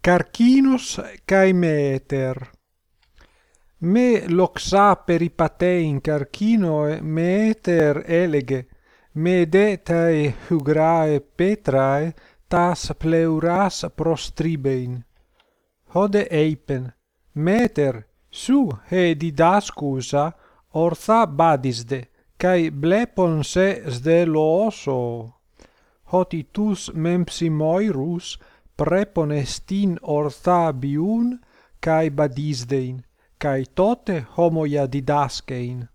Carcinus cae Meter. Me loxa peripatein Carcinoe Meter elege, me detae hugrae petrae tas pleuras prostribein. Hode eipen, Meter, su he didascusa ortha badisde, cae blepon se sdelooso. Hoti tus mempsimoirus preponestin orthabiun kai badisdein kai tote homoia didaskein